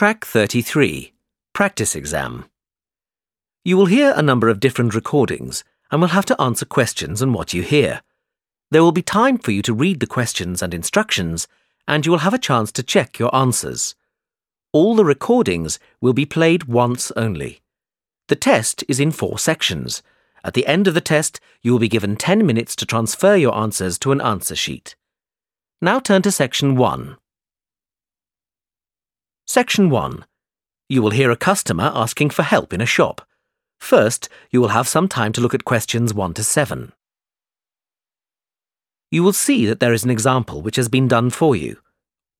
Track 33 Practice Exam. You will hear a number of different recordings and will have to answer questions on what you hear. There will be time for you to read the questions and instructions, and you will have a chance to check your answers. All the recordings will be played once only. The test is in four sections. At the end of the test, you will be given 10 minutes to transfer your answers to an answer sheet. Now turn to section 1. Section 1. You will hear a customer asking for help in a shop. First, you will have some time to look at questions 1 to 7. You will see that there is an example which has been done for you.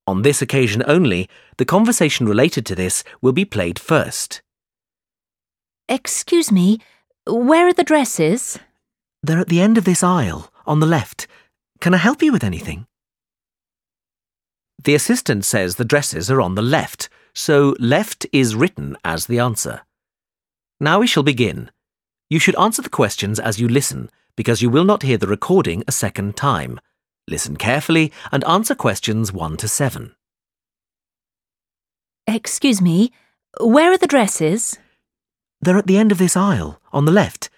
On this occasion only, the conversation related to this will be played first. Excuse me, where are the dresses? They're at the end of this aisle, on the left. Can I help you with anything? The assistant says the dresses are on the left, so left is written as the answer. Now we shall begin. You should answer the questions as you listen, because you will not hear the recording a second time. Listen carefully and answer questions 1 to 7. Excuse me, where are the dresses? They're at the end of this aisle, on the left.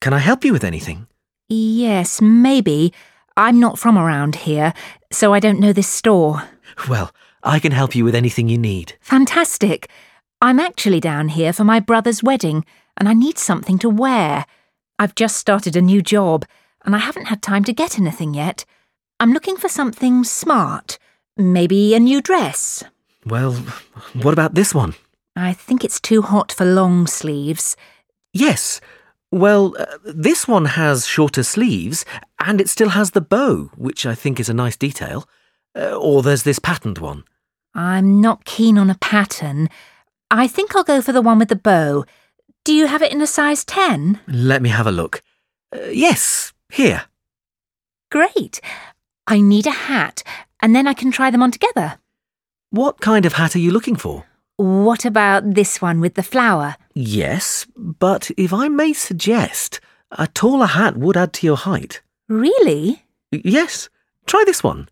Can I help you with anything? Yes, maybe. I'm not from around here, so I don't know this store. Well, I can help you with anything you need. Fantastic. I'm actually down here for my brother's wedding, and I need something to wear. I've just started a new job, and I haven't had time to get anything yet. I'm looking for something smart. Maybe a new dress. Well, what about this one? I think it's too hot for long sleeves. Yes. Well, uh, this one has shorter sleeves, and it still has the bow, which I think is a nice detail. Uh, or there's this patterned one. I'm not keen on a pattern. I think I'll go for the one with the bow. Do you have it in a size 10? Let me have a look. Uh, yes, here. Great. I need a hat, and then I can try them on together. What kind of hat are you looking for? What about this one with the flower? Yes, but if I may suggest, a taller hat would add to your height. Really? Yes, try this one.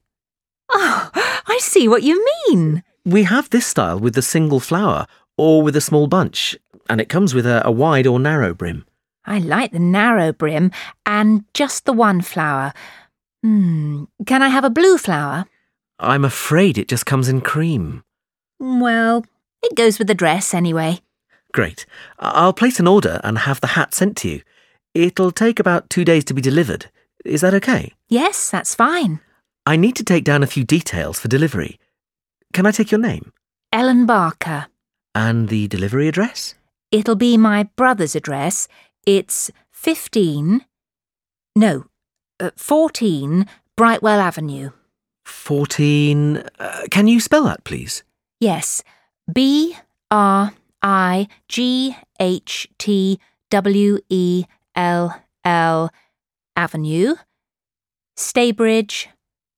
Oh, I see what you mean. We have this style with the single flower or with a small bunch, and it comes with a, a wide or narrow brim. I like the narrow brim and just the one flower. Hmm, can I have a blue flower? I'm afraid it just comes in cream. Well, it goes with the dress anyway. Great. I'll place an order and have the hat sent to you. It'll take about two days to be delivered. Is that okay? Yes, that's fine. I need to take down a few details for delivery. Can I take your name? Ellen Barker. And the delivery address? It'll be my brother's address. It's 15. No, uh, 14 Brightwell Avenue. 14. Uh, can you spell that, please? Yes, B R I G H T W E L L Avenue, Staybridge,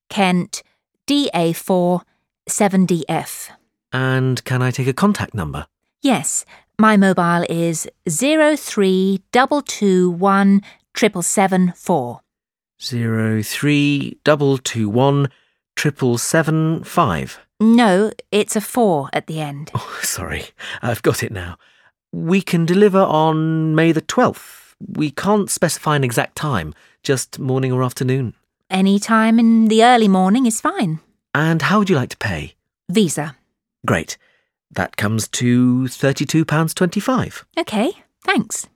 Kent, DA4 7DF. And can I take a contact number? Yes, my mobile is 03221 7774. 03221 7775. No, it's a 4 at the end. Oh, sorry, I've got it now. We can deliver on May the 12th. We can't specify an exact time, just morning or afternoon. Any time in the early morning is fine. And how would you like to pay? Visa. Great. That comes to £32.25. Okay, thanks.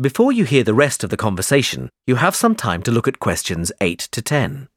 Before you hear the rest of the conversation, you have some time to look at questions 8 to 10.